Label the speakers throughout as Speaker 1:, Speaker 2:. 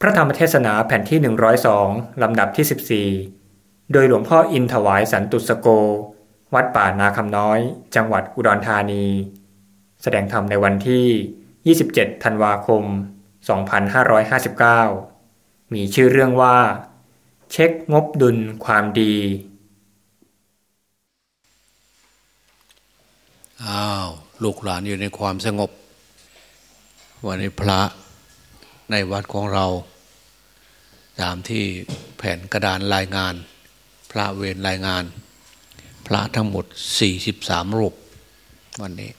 Speaker 1: พระธรรมเทศนาแผ่นที่ 102 ลำดับที่ 14 โดยหลวงพ่ออินถวายสันตุสโก วัดป่านาคำน้อย จังหวัดอุดรธานี แสดงธรรมในวันที่ 27 ธันวาคม 2559 มีชื่อเรื่องว่า เช็คงบดุลความดี
Speaker 2: อ้าว ลูกหลานอยู่ในความสงบ วันนี้พระ ในวัดของเรา ตามที่แผ่นกระดานรายงาน พระเวรรายงาน พระทั้งหมด 43 รูป วันนี้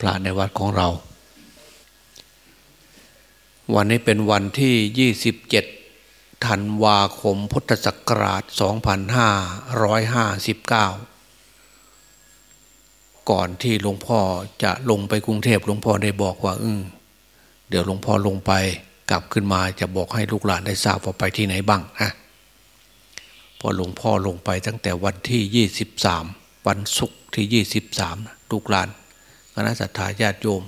Speaker 2: พระในวัดของเรา วันนี้เป็นวันที่ 27ธันวาคมพุทธศักราช 2559ก่อนที่หลวงพ่อจะลงไปกรุงเทพหลวงพ่อได้บอกว่า อื เดี๋ยวหลวงพ่อลงไปกลับขึ้นมาจะบอกให้ลูกหลานได้ทราบว่าไปที่ไหนบ้างนะพอหลวงพ่อลงไปตั้งแต่วันที่ยี่สิบสามวันศุกร์ที่ยี่สิบสามลูกหลานคณะสัตยาญาติโยม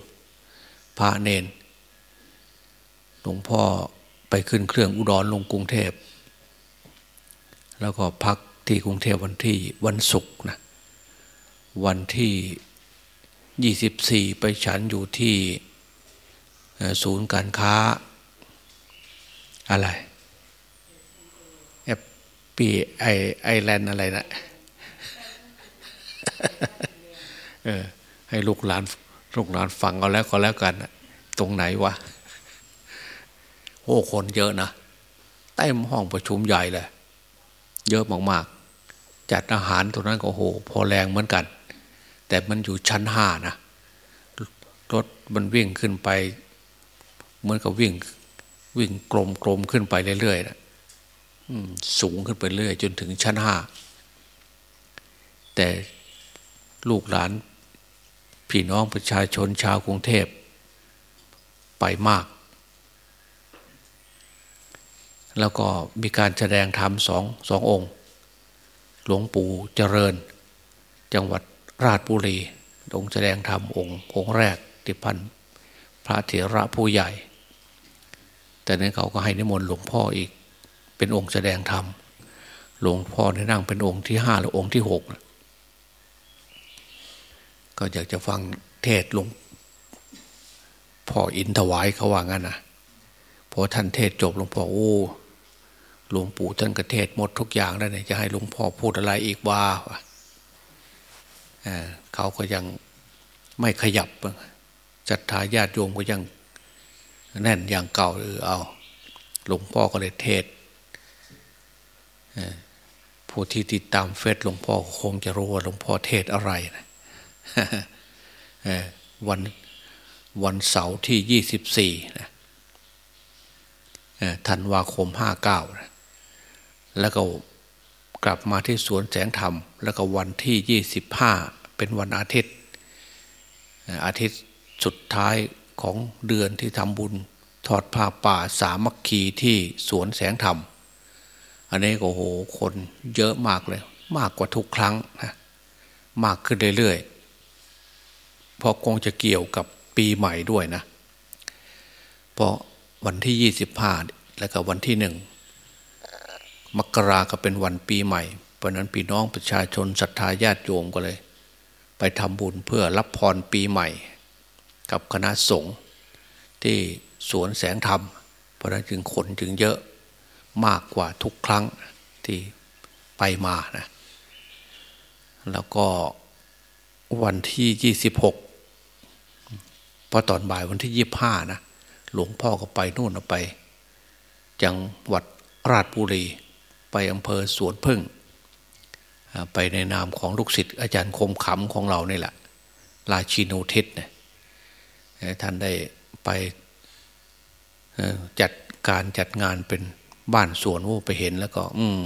Speaker 2: พระเนนหลวงพ่อไปขึ้นเครื่องอุดรลงกรุงเทพ แล้วก็พักที่กรุงเทพวันที่วันศุกร์นะวันที่ยี่สิบสี่ไปฉันอยู่ที่ ศูนย์การค้าอะไรแอปปีไอไอแลนด์อะไรนะเออให้ลูกหลานลูกหลานฟังเอาแล้วก็แล้วกัน ตรงไหนวะโอ้คนเยอะนะเต็มห้องประชุมใหญ่เลย เยอะมากๆ จัดอาหารตรงนั้นก็โห พอแรงเหมือนกัน แต่มันอยู่ชั้นห้านะรถมันวิ่งขึ้นไป เหมือนกับวิ่งวิ่งกลมกลมขึ้นไปเรื่อยๆนะสูงขึ้นไปเรื่อย จนถึงชั้นห้าแต่ลูกหลานพี่น้องประชาชนชาวกรุงเทพไปมาก แล้วก็มีการแสดงธรรมสองสององค์ หลวงปู่เจริญ จังหวัดราชบุรีองค์แสดงธรรมองค์องค์แรกที่พันพระเถระผู้ใหญ่ แต่นั้นเขาก็ให้นิมนต์หลวงพ่ออีก เป็นองค์แสดงธรรมหลวงพ่อได้นั่งเป็นองค์ที่ห้าหรือองค์ที่หกก็อยากจะฟังเทศหลวงพ่ออินถวายเขาว่างั้นนะพอท่านเทศจบหลวงพ่อโอ้หลวงปู่ท่านก็เทศหมดทุกอย่างแล้วเนี่ยจะให้หลวงพ่อพูดอะไรอีกว่าเขาก็ยังไม่ขยับจัตตาญาติโยมก็ยัง แน่นอย่างเก่าเออเอา หลวงพ่อก็เลยเทศผู้ที่ติดตามเฟซหลวงพ่อคงจะรู้ว่าหลวงพ่อเทศอะไรนะวันวันเสาร์ที่ยี่สิบสี่ธันวาคมห้าเก้าแล้วก็กลับมาที่สวนแสงธรรม แล้วก็วันที่ยี่สิบห้าเป็นวันอาทิตย์ อาทิตย์สุดท้าย ของเดือนที่ทำบุญทอดผ้าป่าสามัคคีที่สวนแสงธรรม อันนี้ก็โหคนเยอะมากเลย มากกว่าทุกครั้งนะมากขึ้นเรื่อยๆเพราะคงจะเกี่ยวกับปีใหม่ด้วยนะ เพราะวันที่ยี่สิบห้าแล้วก็วันที่หนึ่งมกราก็เป็นวันปีใหม่ เพราะนั้นพี่น้องประชาชนศรัทธาญาติโยมก็เลย ไปทำบุญเพื่อรับพรปีใหม่ กับคณะสงฆ์ที่สวนแสงธรรม เพราะนั้นจึงคนจึงเยอะมากกว่าทุกครั้งที่ไปมานะแล้วก็วันที่ยี่สิบหกพอตอนบ่ายวันที่ยี่ห้านะหลวงพ่อก็ไปนู่นไป จังหวัดราชบุรี ไปอำเภอสวนพึ่ง ไปในนามของลูกศิษย์อาจารย์คมขำของเราเนี่แหละ ราชินูทิศเนี่ย ท่านได้ไปจัดการจัดงานเป็นบ้านสวนวูไปเห็นแล้วก็ อืม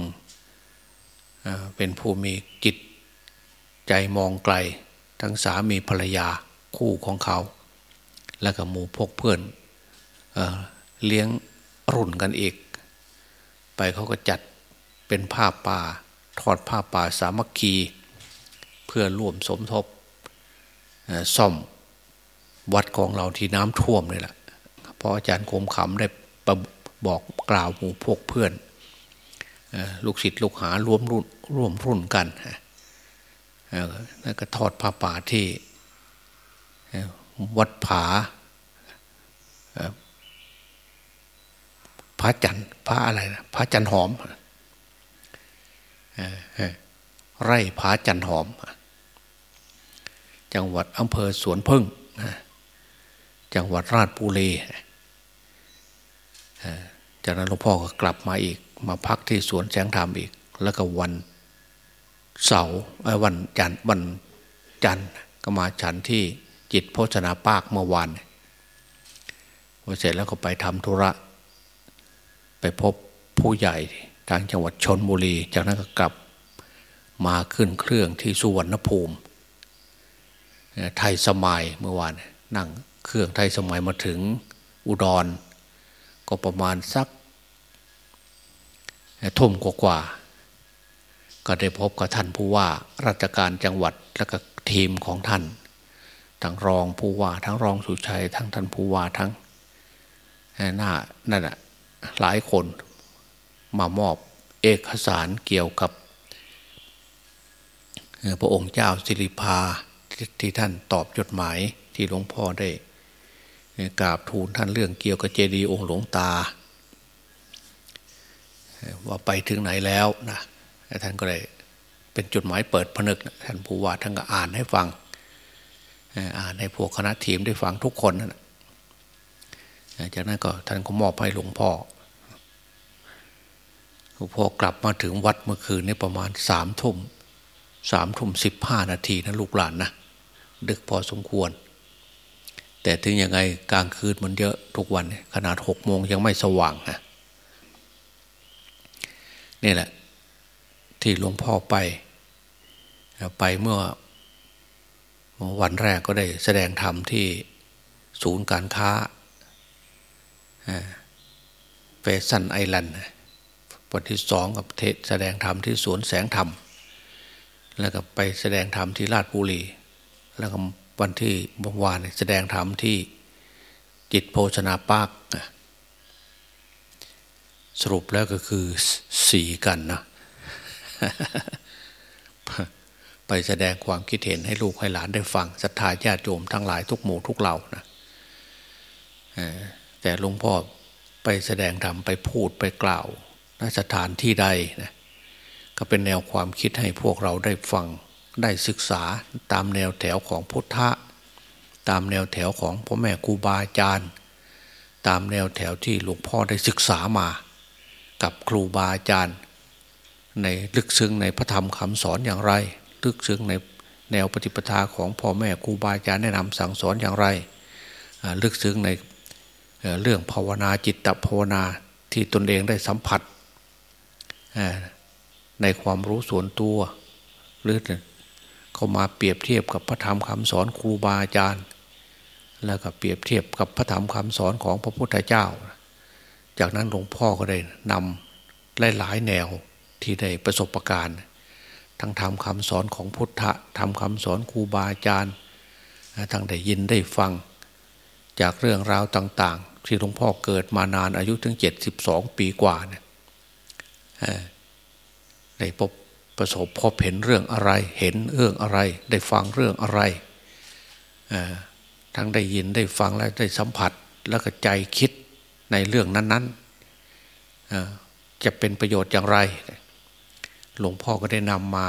Speaker 2: เป็นผู้มีจิตใจมองไกล ทั้งสามีภรรยาคู่ของเขา แล้วก็หมู่พกเพื่อนเเลี้ยงรุ่นกันอีก ไปเขาก็จัดเป็นผ้าป่าทอดผ้าป่าสามัคคี เพื่อร่วมสมทบซ่อม วัดของเราที่น้ำท่วมนี่แหละพออาจารย์คมขำได้บอกกล่าวหมู่พวกเพื่อนลูกศิษย์ลูกหารวมรุ่นร่วมรุ่นกันแล้วก็ทอดผ้าป่าที่วัดผาพระจันทร์พระอะไรนะพระจันทร์หอมไร่ผาจันทร์หอม จังหวัดอำเภอสวนพึ่ง จังหวัดราชบุรีจากนั้นหลวงพ่อก็กลับมาอีก มาพักที่สวนแสงธรรมอีก แล้วก็วันเสาร์วันจันทร์วันจันทร์ก็มาฉันที่จิตโภชนาปากเมื่อวานพอเสร็จแล้วก็ไปทำธุระ ไปพบผู้ใหญ่ทางจังหวัดชนบุรี จากนั้นก็กลับมาขึ้นเครื่องที่สุวรรณภูมิ ไทยสมัยเมื่อวานนั่ง เครื่องไทยสมัยมาถึงอุดร ก็ประมาณสักทุ่มกว่าก็ได้พบกับท่านผู้ว่าราชการจังหวัดและก็ทีมของท่านทั้งรองผู้ว่าทั้งรองสุชัย ทั้งท่านผู้ว่าทั้งหน้านั่นแหะหลายคนมามอบเอกสารเกี่ยวกับ พระองค์เจ้าสิริพาที่ท่านตอบจดหมายที่หลวงพ่อได้ กราบทูลท่านเรื่องเกี่ยวกับเจดีย์องค์หลวงตา ว่าไปถึงไหนแล้วนะท่านก็เลยเป็นจดหมายเปิดผนึกท่านผู้ว่าท่านก็อ่านให้ฟังอ่านให้พวกคณะทีมได้ฟังทุกคนนะจากนั้นก็ท่านก็มอบให้หลวงพ่อหลวงพ่อกลับมาถึงวัดเมื่อคืนนี้ประมาณสามทุ่มสามทุ่มสิบห้านาทีนะลูกหลานนะดึกพอสมควร แต่ถึงยังไงกลางคืนมันเยอะทุกวันขนาดหกโมงยังไม่สว่างนะนี่แหละ ที่หลวงพ่อไป ไปเมื่อวันแรกก็ได้แสดงธรรมที่ศูนย์การค้าเฟสันไอแลนด์วันที่สองกับเทศแสดงธรรมที่สวนแสงธรรม แล้วก็ไปแสดงธรรมที่ราชบุรี แล้วก็ วันที่บวานแสดงธรรมที่จิตโภชนาปากสรุปแล้วก็คือสีกันนะไปแสดงความคิดเห็นให้ลูกให้หลานได้ฟังศรัทธาญาติโยมทั้งหลายทุกหมู่ทุกเหล่านะแต่หลวงพ่อไปแสดงธรรมไปพูดไปกล่าวณสถานที่ใดนะก็เป็นแนวความคิดให้พวกเราได้ฟัง ได้ศึกษาตามแนวแถวของพุทธะ ตามแนวแถวของพ่อแม่ครูบาอาจารย์ ตามแนวแถวที่หลวงพ่อได้ศึกษามา กับครูบาอาจารย์ ในลึกซึ้งในพระธรรมคำสอนอย่างไร ลึกซึ้งในแนวปฏิปทาของพ่อแม่ครูบาอาจารย์แนะนำสั่งสอนอย่างไร ลึกซึ้งในเรื่องภาวนาจิตตภาวนาที่ตนเองได้สัมผัสในความรู้ส่วนตัวหรือ เขามาเปรียบเทียบกับพระธรรมคำสอนครูบาอาจารย์ แล้วก็เปรียบเทียบกับพระธรรมคำสอนของพระพุทธเจ้า จากนั้นหลวงพ่อก็ได้นำหลายๆแนวที่ได้ประสบการณ์ ทั้งทำคำสอนของพุทธะทำคำสอนครูบาอาจารย์ทั้งได้ยินได้ฟัง จากเรื่องราวต่าง ๆ ที่หลวงพ่อเกิดมานานอายุถึงเจ็ดสิบสองปีกว่าเนี่ยได้พบ ประสบพบเห็นเรื่องอะไร เห็นเรื่องอะไร ได้ฟังเรื่องอะไรทั้งได้ยินได้ฟังและได้สัมผัสแล้วก็ใจคิดในเรื่องนั้นๆจะเป็นประโยชน์อย่างไร หลวงพ่อก็ได้นำมา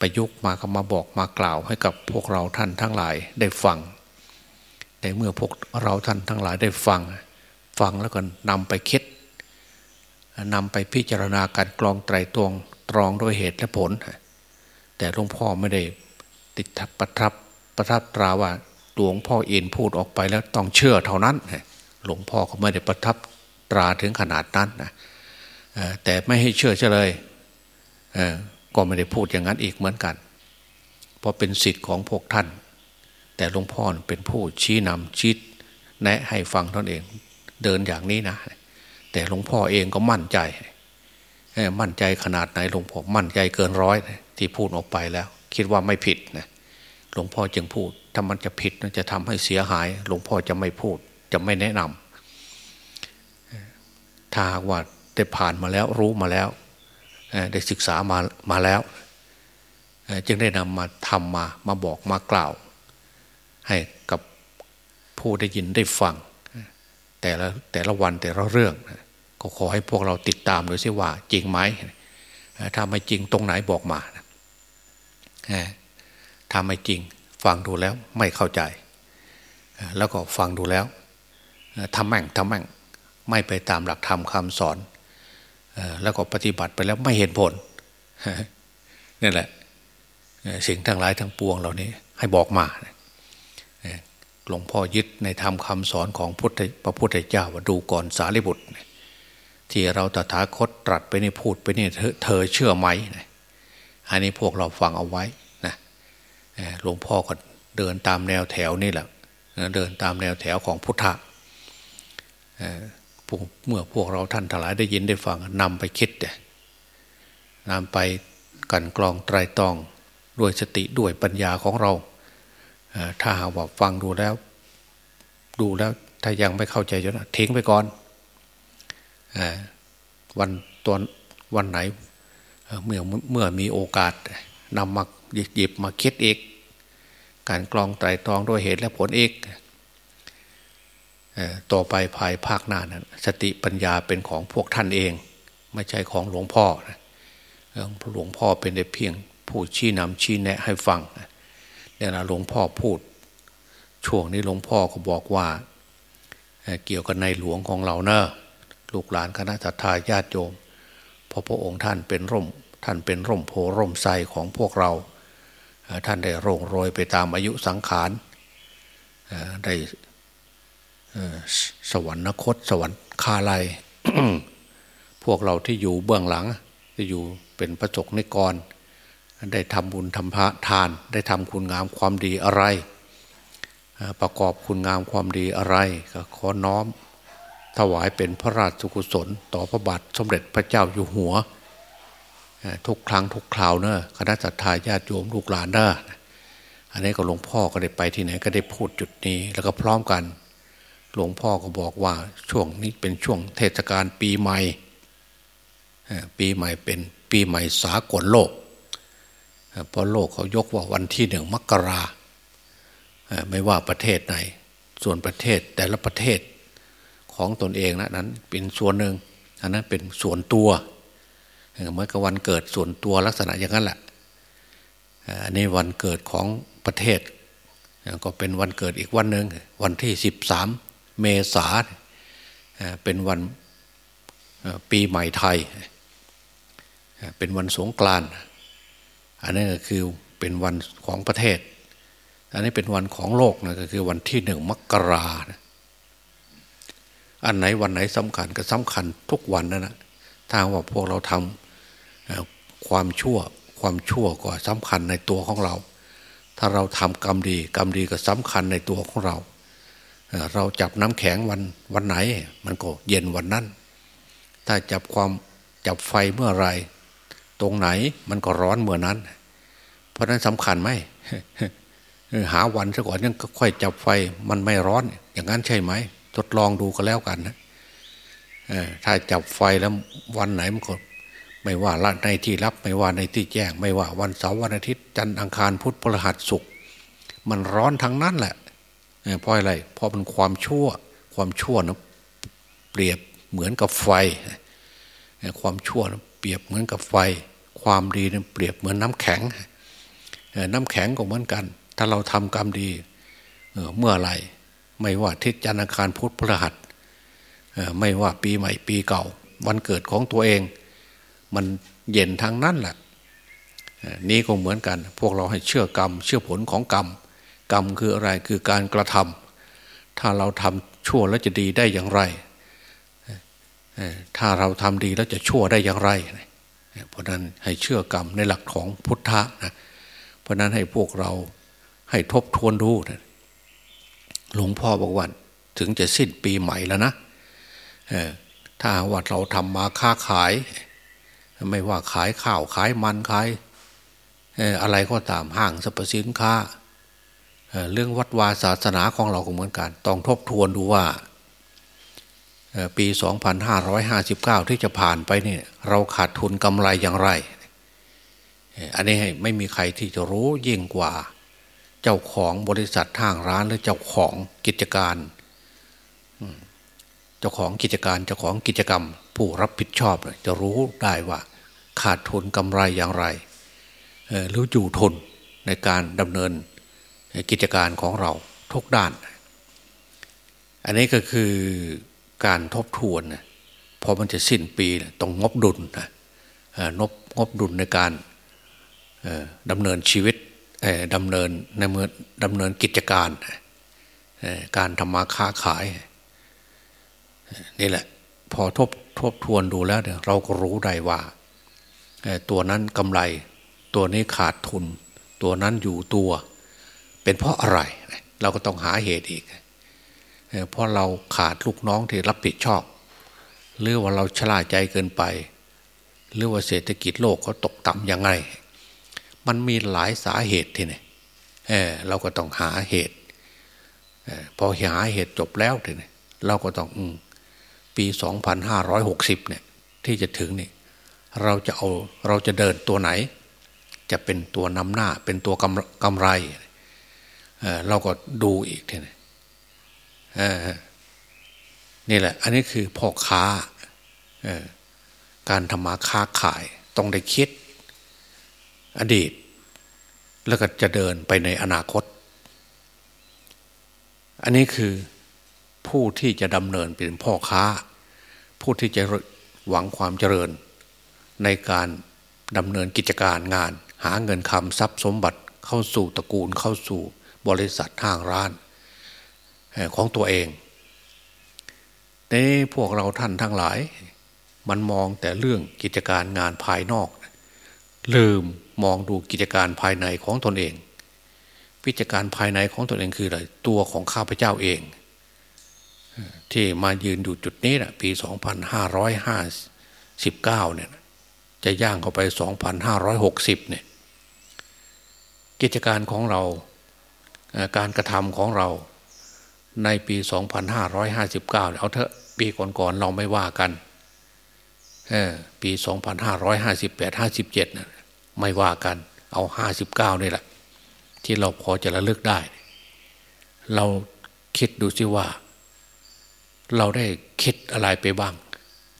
Speaker 2: ประยุกต์มาคำมาบอกมากล่าวให้กับพวกเราท่านทั้งหลายได้ฟังในเมื่อพวกเราท่านทั้งหลายได้ฟัง ฟังแล้วก็นำไปคิดนำไปพิจารณาการกรองไตรตรอง ตรองด้วยเหตุและผล แต่หลวงพ่อไม่ได้ติดประทับประทับตราว่าหลวงพ่อเอ็นพูดออกไปแล้วต้องเชื่อเท่านั้นหลวงพ่อก็ไม่ได้ประทับตราถึงขนาดนั้นนะแต่ไม่ให้เชื่อเฉลยก็ไม่ได้พูดอย่างนั้นอีกเหมือนกัน เพราะเป็นสิทธิ์ของพวกท่าน แต่หลวงพ่อเป็นผู้ชี้นำชี้แนะให้ฟังตนเอง เดินอย่างนี้นะ แต่หลวงพ่อเองก็มั่นใจ มั่นใจขนาดไหนหลวงพ่อมั่นใจเกินร้อยที่พูดออกไปแล้ว คิดว่าไม่ผิดนะหลวงพ่อจึงพูด ถ้ามันจะผิดจะทำให้เสียหาย หลวงพ่อจะไม่พูด จะไม่แนะนถ้าว่าได้ผ่านมาแล้วรู้มาแล้วได้ศึกษามามาแล้ว จึงได้นำมาทำมามาบอกมากล่าว ให้กับผู้ได้ยินได้ฟัง แต่ละแต่ละวันแต่ละเรื่อง ก็ขอให้พวกเราติดตามดูซิว่า จริงไหมถ้าไม่จริงตรงไหนบอกมาถ้าไม่จริงฟังดูแล้วไม่เข้าใจ แล้วก็ฟังดูแล้วทำแม่งทำแม่งไม่ไปตามหลักธรรมคำสอน แล้วก็ปฏิบัติไปแล้วไม่เห็นผลนี่แหละสิ่งทั้งหลายทั้งปวงเหล่านี้ให้บอกมาหลวงพ่อยึดในธรรมคาสอนของพระพุทธเจ้าว่าดูก่อนสารีบุตร ที่เราตถาคตตรัสไปนี่พูดไปนี่เธอเชื่อไหมอันนี้พวกเราฟังเอาไว้นะหลวงพ่อก็เดินตามแนวแถวนี่แหละเดินตามแนวแถวของพุทธะเมื่อพวกเราท่านทั้งหลายได้ยินได้ฟังนำไปคิดนำไปกันกรองไตรตองด้วยสติด้วยปัญญาของเรา ถ้าหากว่าฟังดูแล้ว ดูแล้วถ้ายังไม่เข้าใจจนทิ้งไปก่อน วันตอนวันไหนเมื่อเมื่อมีโอกาสนำมาหยิบมาคิดอีก การกรองไตรตรองด้วยเหตุและผลอีกต่อไปภายภาคหน้านั้นสติปัญญาเป็นของพวกท่านเอง ไม่ใช่ของหลวงพ่อหลวงพ่อเป็นได้เพียงผู้ชี้นำชี้แนะให้ฟังเนี่ยนะหลวงพ่อพูด ช่วงนี้หลวงพ่อก็บอกว่า เกี่ยวกับในหลวงของเราเนอะ ลูกหลานคณะทาญาติโยมพราะพระองค์ท่านเป็นร่มท่านเป็นร่มโพร่มไทรของพวกเรา ท่านได้โร่งโรยไปตามอายุสังขารได้สวรรคต สวรรคาลัยพวกเราที่อยู่เบื้องหลังที่อยู่เป็นประจกในกร ได้ทำบุญทำพระทาน ได้ทำคุณงามความดีอะไร ประกอบคุณงามความดีอะไร ก็ขอน้อม ถวายเป็นพระราชกุศล ต่อพระบาทสมเด็จพระเจ้าอยู่หัว ทุกครั้งทุกคราวเนอะคณะสัตยาญาติโยมลูกหลานเนอะอันนี้ก็หลวงพ่อก็ได้ไปที่ไหนก็ได้พูดจุดนี้ แล้วก็พร้อมกัน หลวงพ่อก็บอกว่าช่วงนี้เป็นช่วงเทศกาลปีใหม่ปีใหม่เป็นปีใหม่สากลโลกเพราะโลกเขายกว่าวันที่หนึ่งมกราไม่ว่าประเทศไหน ส่วนประเทศแต่ละประเทศ ของตนเองนะนั้นเป็นส่วนหนึ่งอันนั้นเป็นส่วนตัวเมื่อกับวันเกิดส่วนตัวลักษณะอย่างนั้นแหละอันนี้วันเกิดของประเทศ ก็เป็นวันเกิดอีกวันหนึ่งวันที่สิบสามเมษาเป็นวันปีใหม่ไทย เป็นวันสงกรานต์อันนี้ก็คือเป็นวันของประเทศ อันนี้เป็นวันของโลกนะก็คือวันที่หนึ่งมกรานะ อันไหนวันไหนสำคัญก็สำคัญทุกวันนะนะถ้าว่าพวกเราทำความชั่วความชั่วก็สำคัญในตัวของเรา ถ้าเราทำกรรมดีกรรมดีก็สำคัญในตัวของเรา เราจับน้ำแข็งวันวันไหน มันก็เย็นวันนั้น ถ้าจับความจับไฟเมื่อไรตรงไหนมันก็ร้อนเมื่อนั้น เพราะนั้นสำคัญไหมหาวันซะก่อนยังค่อยจับไฟมันไม่ร้อน อย่างนั้นใช่ไหม ทดลองดูก็แล้วกันนะถ้าจับไฟแล้ววันไหนมันก็ไม่ว่าละในที่รับไม่ว่าในที่แจ้ง ไม่ว่าวันเสาร์วันอาทิตย์จันทร์อังคารพุธพฤหัสศุกร์มันร้อนทั้งนั้นแหละเพราะอะไรเพราะมันความชั่ว ความชั่วนะเปรียบเหมือนกับไฟ ความชั่วนะเปรียบเหมือนกับไฟ ความดีนะเปรียบเหมือนน้ำแข็ง น้ำแข็งก็เหมือนกัน ถ้าเราทำกรรมดีเมื่อไร ไม่ว่าทิศจันทร์อาคารพุทธพระหัสไม่ว่าปีใหม่ปีเก่า วันเกิดของตัวเอง มันเย็นทางนั้นแหละนี่ก็เหมือนกัน พวกเราให้เชื่อกรรม เชื่อผลของกรรม กรรมคืออะไรคือการกระทำถ้าเราทำชั่วแล้วจะดีได้อย่างไร ถ้าเราทำดีแล้วจะชั่วได้อย่างไร เพราะนั้นให้เชื่อกรรมในหลักของพุทธะนะเพราะนั้นให้พวกเราให้ทบทวนดูนะ หลวงพ่อบอกว่าถึงจะสิ้นปีใหม่แล้วนะถ้าว่าเราทำมาค้าขาย ไม่ว่าขายข้าวขายมันขายอะไรก็ตามห้างสรรพสินค้าเรื่องวัดวาศาสนาของเราก็เหมือนกัน ต้องทบทวนดูว่าปี 2559 ที่จะผ่านไปเนี่ยเราขาดทุนกำไรอย่างไร อันนี้ไม่มีใครที่จะรู้ยิ่งกว่า เจ้าของบริษัททางร้านหรือเจ้าของกิจการเจ้าของกิจการเจ้าของกิจกรรม ผู้รับผิดชอบจะรู้ได้ว่า ขาดทุนกำไรอย่างไรหรืออยู่ทนในการดำเนินกิจการของเราทุกด้าน อันนี้ก็คือการทบทวนนะพอมันจะสิ้นปีต้องงบดุลนะงบงบดุลในการดำเนินชีวิต ดำเนินในเมื่อดำเนินกิจการ การทำมาค้าขาย นี่แหละ พอทบทบทวนดูแล้วเเราก็รู้ได้ว่า ตัวนั้นกำไร ตัวนี้ขาดทุน ตัวนั้นอยู่ตัว เป็นเพราะอะไร เราก็ต้องหาเหตุอีก เพราะเราขาดลูกน้องที่รับผิดชอบ หรือว่าเราชลาใจเกินไป หรือว่าเศรษฐกิจโลกเขาตกต่ำยังไง มันมีหลายสาเหตุทีนี่เออเราก็ต้องหาเหตุอพอหาเหตุจบแล้วทีนี้เราก็ต้องอปีสองพันห้าร้อยหกสิบเนี่ย ที่จะถึงนี่เราจะเอาเราจะเดินตัวไหน จะเป็นตัวนำหน้า เป็นตัวกำกำไรเเราก็ดูอีกทีนี้นี่แหละ อันนี้คือพ่อค้าการทำมาค้าขายต้องได้คิด อดีต แล้วก็จะเดินไปในอนาคต อันนี้คือผู้ที่จะดำเนินเป็นพ่อค้า ผู้ที่จะหวังความเจริญ ในการดำเนินกิจการงาน หาเงินคำทรัพย์สมบัติเข้าสู่ตระกูลเข้าสู่บริษัททางร้านของตัวเองในพวกเราท่านทั้งหลาย มันมองแต่เรื่องกิจการงานภายนอก ลืม มองดูกิจการภายในของตนเองกิจการภายในของตนเองคืออะไรตัวของข้าพเจ้าเอง ที่มายืนอยู่จุดนี้นะปี 2559 เนี่ยจะย่างเข้าไป 2560 เนี่ยกิจการของเราการกระทำของเราในปี 2559 เอาเถอะปีก่อนๆเราไม่ว่ากันปี 2558 57นะ ไม่ว่ากัน เอา59นี่แหละ ที่เราพอจะระลึกได้ เราคิดดูสิว่า เราได้คิดอะไรไปบ้าง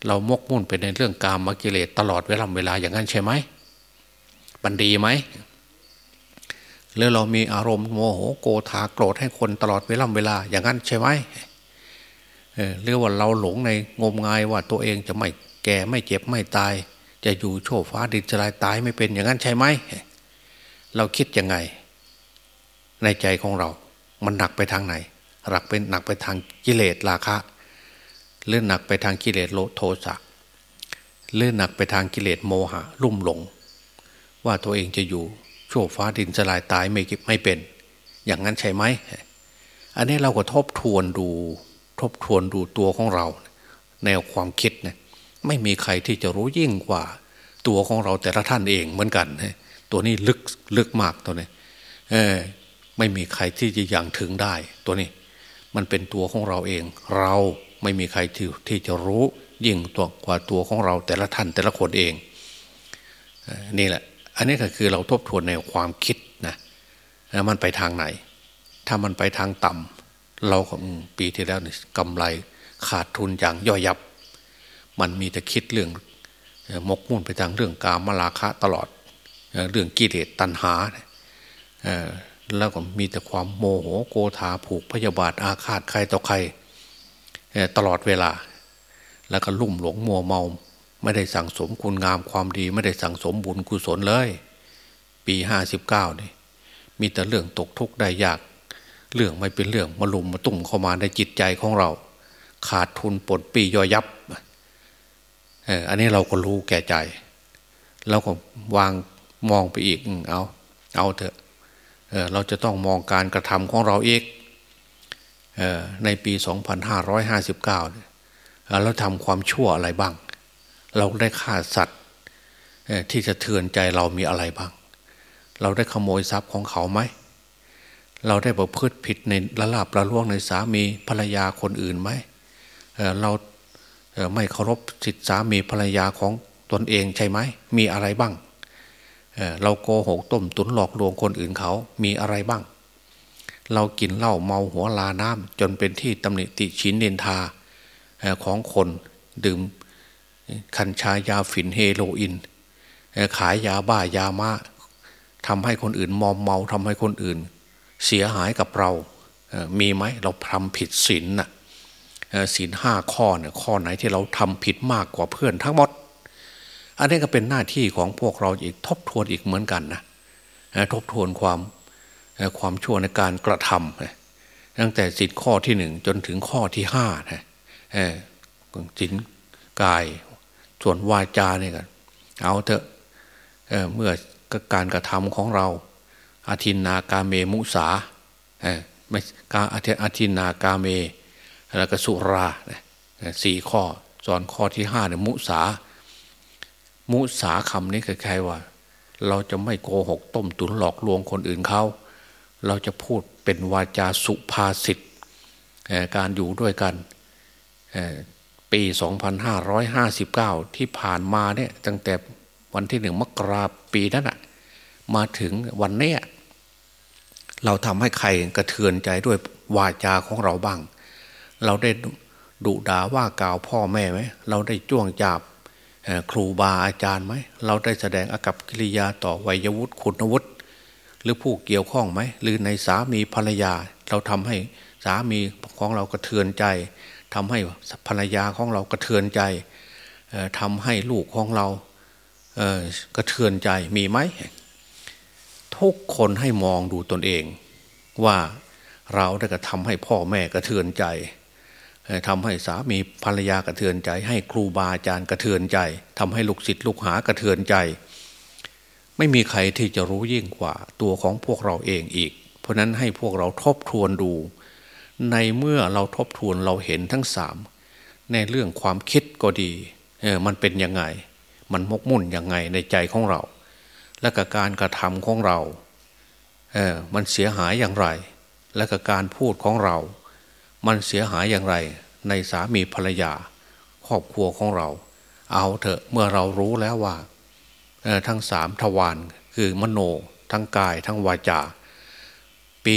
Speaker 2: เรามกมุ่นไปในเรื่องกามมกิเลสตลอดเวลาเวลาอย่างนั้นใช่ไหมมันดีไหมหรือเรามีอารมณ์โมโหโกธาโกรธให้คนตลอดเวลาเวลาอย่างนั้นใช่ไหมเรียกว่าเราหลงในงมงายว่าตัวเองจะไม่แก่ไม่เจ็บไม่ตาย จะอยู่โชว์ฟ้าดินจะลายตายไม่เป็นอย่างนั้นใช่ไหม เราคิดยังไง ในใจของเรา มันหนักไปทางไหน หนักเป็นหนักไปทางกิเลสราคะหรือหนักไปทางกิเลสโลโทสะหรือหนักไปทางกิเลสโมหะลุ่มหลง ว่าตัวเองจะอยู่โชคฟ้าดินสลายตายไม่ไม่เป็น อย่างนั้นใช่ไหม อันนี้เราก็ทบทวนดู ทบทวนดูตัวของเรา แนวความคิดเนี่ย ไม่มีใครที่จะรู้ยิ่งกว่า ตัวของเราแต่ละท่านเองเหมือนกันตัวนี้ลึกลึกมากตัวนี้เออไม่มีใครที่จะยังถึงได้ ตัวนี้ มันเป็นตัวของเราเอง เราไม่มีใครที่ที่จะรู้ยิ่งตัวกว่าตัวของเราแต่ละท่านแต่ละคนเองนี่แหละ อันนี้ก็คือเราทบทวนในความคิดนะมันไปทางไหน ถ้ามันไปทางต่ำเราปีที่แล้วนี่กำไรขาดทุนอย่างย่อยยับ มันมีแต่คิดเรื่องมกมุ่นไปทางเรื่องกามลาคะตลอดเรื่องกิเลสตัณหาแล้วก็มีแต่ความโมโหโกธาผูกพยาบาทอาฆาตใครต่อใครตลอดเวลา แล้วก็ลุ่มหลงมัวเมา ไม่ได้สั่งสมคุณงามความดี ไม่ได้สั่งสมบุญกุศลเลย ปีห้าสิบเก้านี่มีแต่เรื่องตกทุกข์ได้ยาก เรื่องไม่เป็นเรื่องมาลุมมาตุ่มเข้ามาในจิตใจของเรา ขาดทุนปนปีย่อยยับเอันนี้เราก็รู้แก่ใจ เราก็วางมองไปอีกเอาเอาเถอะเเราจะต้องมองการกระทำของเราเออในปี 2559เนี่ยเราทำความชั่วอะไรบ้าง เราได้ฆ่าสัตว์ที่จะเทือนใจเรามีอะไรบ้าง เราได้ขโมยทรัพย์ของเขาไหม เราได้ประพฤติผิดในละลาบละล่วงในสามีภรรยาคนอื่นไหมเเรา ไม่เคารพสิทธิสามีภรรยาของตนเองใช่ไหม มีอะไรบ้างเเราโกหกต้มตุนหลอกลวงคนอื่นเขา มีอะไรบ้าง เรากินเหล้าเมาหัวลาน้ำจนเป็นที่ตำหนิติชินเนนทาของคนดื่มคัญชายาฝิ่นเฮโรอีนขายยาบ้ายามาทำให้คนอื่นมอมเมาทำให้คนอื่น เสียหายกับเรา มีไหมเราทำผิดศีลน่ะ ศีลห้าข้อเนี่ยข้อไหนที่เราทำผิดมากกว่าเพื่อนทั้งหมด อันนี้ก็เป็นหน้าที่ของพวกเราอีกทบทวนอีกเหมือนกันนะทบทวนความความชั่วในการกระทำตั้งแต่สินข้อที่หนึ่งจนถึงข้อที่ห้านะสินกายส่วนวาจาเนี่ยกันเอาเถอะเเมื่อการกระทำของเราอาทินนากาเมมุสาไม่กาอาทินนากาเม แล้วก็สุราสี่ข้อสอนข้อที่ห้าเนี่ยมุสา มุสาคำนี้คล้ายๆว่า เราจะไม่โกหกต้มตุนหลอกลวงคนอื่นเขา เราจะพูดเป็นวาจาสุภาษิตการอยู่ด้วยกันปี 2559 ที่ผ่านมาเนี่ยตั้งแต่วันที่หนึ่งมกราปีนั้นอะมาถึงวันนี้เราทำให้ใครกระเทือนใจด้วยวาจาของเราบ้าง เราได้ดุด่าว่ากล่าวพ่อแม่ไหมเราได้จ้วงจับครูบาอาจารย์ไหมเราได้แสดงอากับกิริยาต่อวัยวุฒิคุณวุฒิหรือผู้เกี่ยวข้องไหมหรือในสามีภรรยา เราทำให้สามีของเรากระเทือนใจทำให้ภรรยาของเรากระเทือนใจทำให้ลูกของเรากระเทือนใจมีไหมทุกคนให้มองดูตนเอง ว่าเราได้กระทำให้พ่อแม่กระเทือนใจ ทำให้สามีภรรยากระเทือนใจ ให้ครูบาอาจารย์กระเทือนใจทำให้ลูกศิษย์ลูกหากระเทือนใจ ไม่มีใครที่จะรู้ยิ่งกว่าตัวของพวกเราเองอีก เพราะนั้นให้พวกเราทบทวนดู ในเมื่อเราทบทวนเราเห็นทั้งสามในเรื่องความคิดก็ดีเออมันเป็นยังไง มันมกมุ่นยังไงในใจของเรา และกการกระทำของเราเออมันเสียหายอย่างไร และกการพูดของเรา มันเสียหายอย่างไร ในสามีภรรยา ครอบครัวของเรา เอาเถอะเมื่อเรารู้แล้วว่าทั้งสามทวารคือมโนทั้งกายทั้งวาจา ปี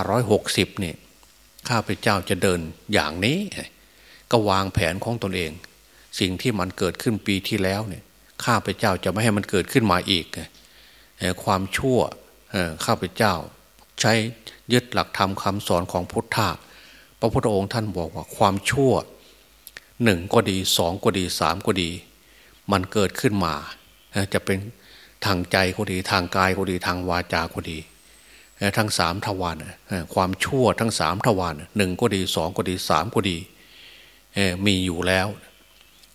Speaker 2: 2560นี่ข้าพเจ้าจะเดินอย่างนี้ ก็วางแผนของตนเอง สิ่งที่มันเกิดขึ้นปีที่แล้วเนี่ยข้าพเจ้าจะไม่ให้มันเกิดขึ้นมาอีก ความชั่วข้าพเจ้าใช้ยึดหลักธรรมคำสอนของพุทธะ พระพุทธองค์ท่านบอกว่าความชั่วหนึ่งก็ดีสองก็ดีสามก็ดี มันเกิดขึ้นมาจะเป็นทางใจก็ดีทางกายก็ดีทางวาจาก็ดีทั้งสามทวารความชั่วทั้งสามทวารหนึ่งก็ดีสองก็ดีสามก็ดีมีอยู่แล้ว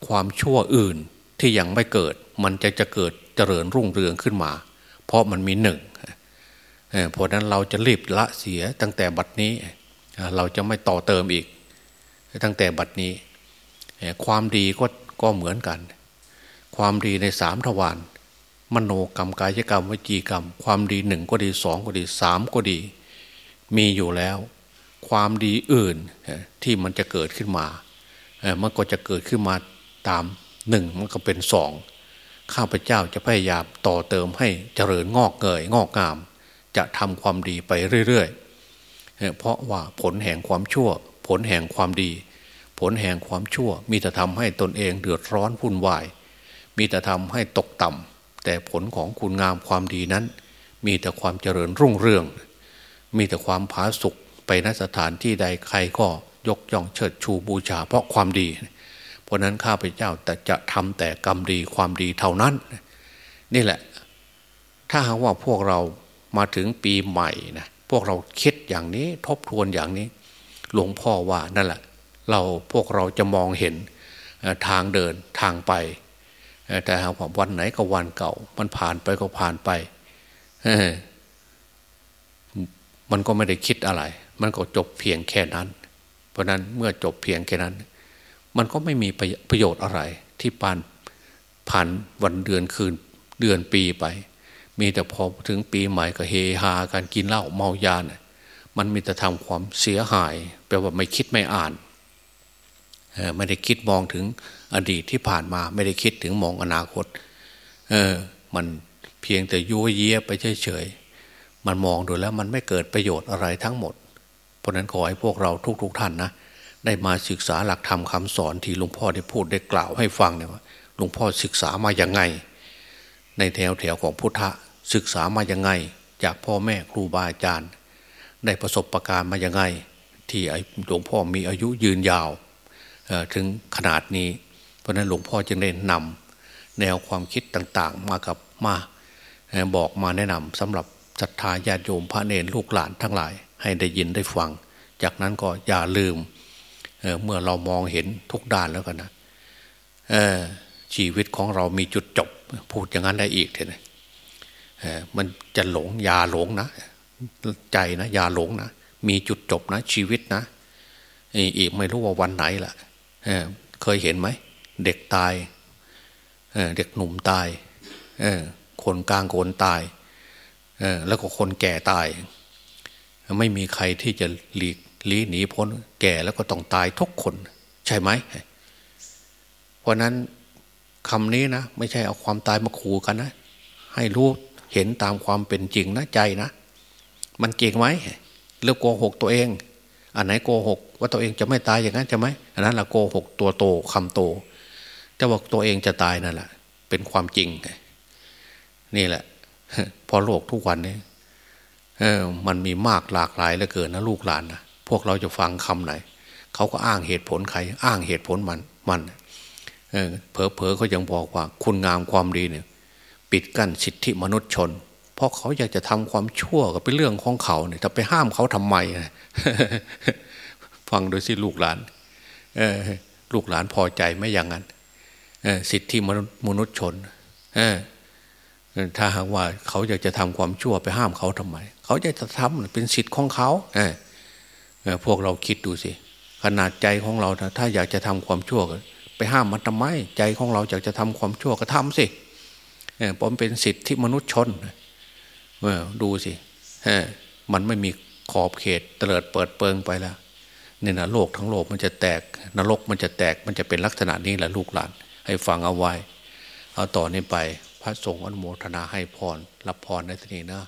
Speaker 2: ความชั่วอื่นที่ยังไม่เกิด มันจะจะเกิดเจริญรุ่งเรืองขึ้นมา เพราะมันมีหนึ่งเพราะนั้นเราจะรีบละเสียตั้งแต่บัดนี้ เราจะไม่ต่อเติมอีก ตั้งแต่บัดนี้ ความดีก็ก็เหมือนกัน ความดีในสามทวารมโนกรรมกายกรรมวิจีกรรม ความดีหนึ่งก็ดีสองก็ดีสามก็ดี มีอยู่แล้ว ความดีอื่นที่มันจะเกิดขึ้นมามันก็จะเกิดขึ้นมาตามหนึ่งมันก็เป็นสองข้าพเจ้าจะพยายามต่อเติมให้เจริญงอกเงยงอกงาม จะทำความดีไปเรื่อยๆ เพราะว่าผลแห่งความชั่ว ผลแห่งความดี ผลแห่งความชั่ว มีแต่ทำให้ตนเองเดือดร้อนพุ่นวาย มีแต่ทำให้ตกต่ำแต่ผลของคุณงามความดีนั้น มีแต่ความเจริญรุ่งเรือง มีแต่ความผาสุกไปนสถานที่ใดใครก็ยกย่องเชิดชูบูชาเพราะความดี เพราะนั้นข้าพเจ้าแต่จะทำแต่กรรมดีความดีเท่านั้น นี่แหละ ถ้าหากว่าพวกเรามาถึงปีใหม่นะ วกเราคิดอย่างนี้ทบทวนอย่างนี้ หลวงพ่อว่านั่นแหละ เราพวกเราจะมองเห็นทางเดินทางไป แต่หากวันไหนก็วันเก่า มันผ่านไปก็ผ่านไปมันก็ไม่ได้คิดอะไร มันก็จบเพียงแค่นั้น เพราะนั้นเมื่อจบเพียงแค่นั้น มันก็ไม่มีประโยชน์อะไร ที่ปานผ่านวันเดือนคืนเดือนปีไป มีแต่พอถึงปีใหม่ก็เฮฮาการกินเหล้าเมายาเนี่ยมันมีแต่ทำความเสียหาย แปลว่าไม่คิดไม่อ่าน ไม่ได้คิดมองถึงอดีตที่ผ่านมา ไม่ได้คิดถึงมองอนาคต เออ มันเพียงแต่ยั่วเยียไปเฉยๆ มันมองดูแล้วมันไม่เกิดประโยชน์อะไรทั้งหมด เพราะนั้นขอให้พวกเราทุกๆทท่านนะได้มาศึกษาหลักธรรมคาสอนที่หลวงพ่อได้พูดได้กล่าวให้ฟังเนี่ยว่าหลวงพ่อศึกษามาอย่างไง ในแถวแถวของพุทธะศึกษามาย่างไง จากพ่อแม่ครูบาอาจารย์ ได้ประสบประการมาย่างไง ที่หลวงพ่อมีอายุยืนยาวถึงขนาดนี้ เพราะนั้นหลวงพ่อจึงได้นำแนวความคิดต่างๆ มากับมาบอกมาแนะนำสำหรับศรัทธาญาติโยมพระเนรลูกหลานทั้งหลาย ให้ได้ยินได้ฟัง จากนั้นก็อย่าลืมเเมื่อเรามองเห็นทุกด้านแล้วกันนะชีวิตของเรามีจุดจบพูดอย่างนั้นได้อีกเถอะมันจะหลงยาหลงนะ ใจนะยาหลงนะ มีจุดจบนะ ชีวิตนะอีกไม่รู้ว่าวันไหนล่ะเเคยเห็นไหม เด็กตายเเด็กหนุ่มตายคนกลางคนตายแล้วก็คนแก่ตาย ไม่มีใครที่จะหลีกลีหนีพ้น แก่แล้วก็ต้องตายทุกคน ใช่ไหมเพราะนั้น คำนี้นะไม่ใช่เอาความตายมาขู่กันนะ ให้รู้เห็นตามความเป็นจริงนะใจนะ มันเก่งไหมเรื่องโกหกตัวเอง อันไหนโกหก ว่าตัวเองจะไม่ตายอย่างนั้นใช่ไหมอันนั้นแหละโกหกตัวโตคำโตจะบอกตัวเองจะตายนั่นแหละเป็นความจริง นี่แหละ พอโลกทุกวันนี้เออมันมีมากหลากหลายเหลือเกินนะลูกหลานนะพวกเราจะฟังคำไหนเขาก็อ้างเหตุผลใคร อ้างเหตุผลมันมัน เออเพอเพอเขายังบอกว่าคุณงามความดีเนี่ย ปิดกั้นสิทธิมนุษยชน เพราะเขาอยากจะทำความชั่วก็เป็นเรื่องของเขาเนี่ยถ้าไปห้ามเขาทำไมฟังโดยสิลูกหลานเอลูกหลานพอใจไม่อย่างนั้นสิทธิมนุษยชนถ้าหากว่าเขาอยากจะทำความชั่วไปห้ามเขาทำไม เขาจะทำเป็นสิทธิ์ของเขาพวกเราคิดดูสิขนาดใจของเราถ้าอยากจะทำความชั่ว ไปห้ามมันทำไม ใจของเราอยากจะทำความชั่วก็ทำสิผมเป็นสิทธิมนุษย์ชนดูสิมันไม่มีขอบเขตเตลิดเปิดเปิงไปแล้วเนี่ยนะโลกทั้งโลกมันจะแตก นรกมันจะแตกมันจะเป็นลักษณะนี้แหละลูกหลาน ให้ฟังเอาไว้ เอาต่อนนี้ไป พระสงฆ์อนุโมทนาให้พรรับพรในที่นี้นะ